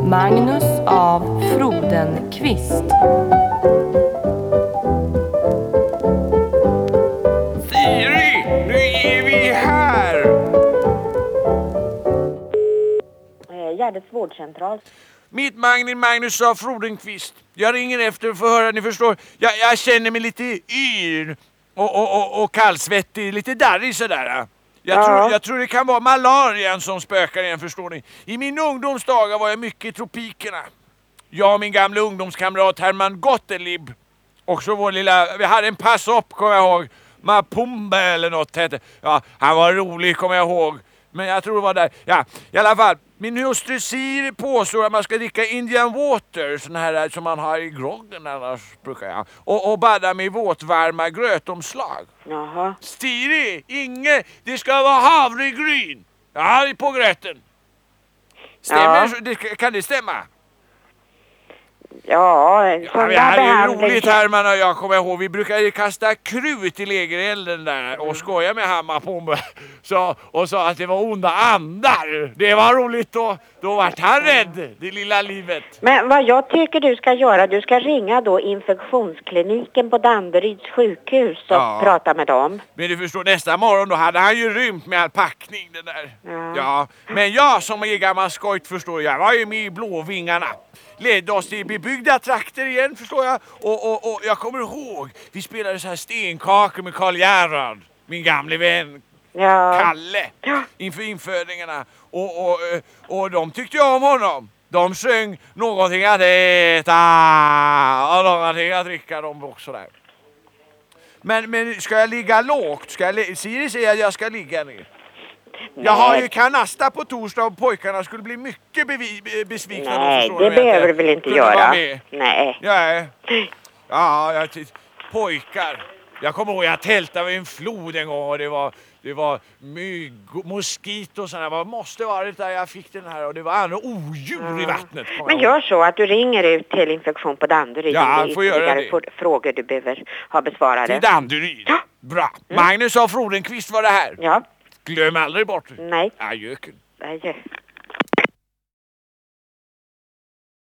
Magnus av Frodenqvist. Siri, nu är vi här! Eh, Gärdets vårdcentral. Mitt Magnus Magnus av Frodenqvist. Jag ringer efter för att höra, ni förstår. Jag, jag känner mig lite yr och, och, och, och kallsvettig, lite darrig sådär. Jag, Ja. tror, jag tror det kan vara malarian som spökar igen, förstår ni. I min ungdomsdagar var jag mycket i tropikerna. Jag och min gamla ungdomskamrat Herman Gottlieb. Också vår lilla, vi hade en pass-up kommer jag ihåg. Mapumba eller något hette. Ja, han var rolig kommer jag ihåg. Men jag tror det var där. Ja, i alla fall. Min hustru Siri påstår att man ska dricka Indian water, sån här som man har i groggen annars brukar jag. Och, och badda med våtvarma grötomslag. Jaha. Siri, inge, det ska vara havregryn. Ja, på gröten. Stämmer Ja. det, Kan det stämma? Ja, Ja, här är behandling. roligt Herman och jag kommer ihåg. Vi brukade kasta krut i lägerelden där Mm. och skoja med Hammarpombe. Så, och sa att det var onda andar. Det var roligt då. Då vart han rädd, det lilla livet. Men vad jag tycker du ska göra, du ska ringa då infektionskliniken på Danderyds sjukhus och Ja. prata med dem. Men du förstår, nästa morgon då hade han ju rymt med all packning det där. Ja. Ja, men jag som är gammal skojt förstår jag, var ju med i Blåvingarna. Ledde oss till bebyggda trakter igen förstår jag. Och, och, och jag kommer ihåg, vi spelade så här stenkakor med Karl Gerhard, min gamle vän Ja. Kalle, inför infödingarna. Och, och, eh, och de tyckte jag om honom. De sjöng någonting att äta och någonting att dricka de också där. Men, men ska jag ligga lågt? Ska jag Siri säger att jag ska ligga ner. Jag har ju kanasta på torsdag och pojkarna skulle bli mycket besvikna Nej, det behöver du väl inte vara göra? med. Nej. Ja, ja jag, pojkar. Jag kommer ihåg jag tältade vid en flod en gång och det var, det var mygg, moskito och. Vad måste varit där jag fick den här och det var andra odjur i vattnet. Men gör så att du ringer ut till infektion på Danderyd Ja, det får göra det. frågor du behöver ha besvarade. Till Danderyd. Bra. Magnus av Frodenqvist var det här. Ja, Glöm aldrig bort nej, Adjöken. adjö.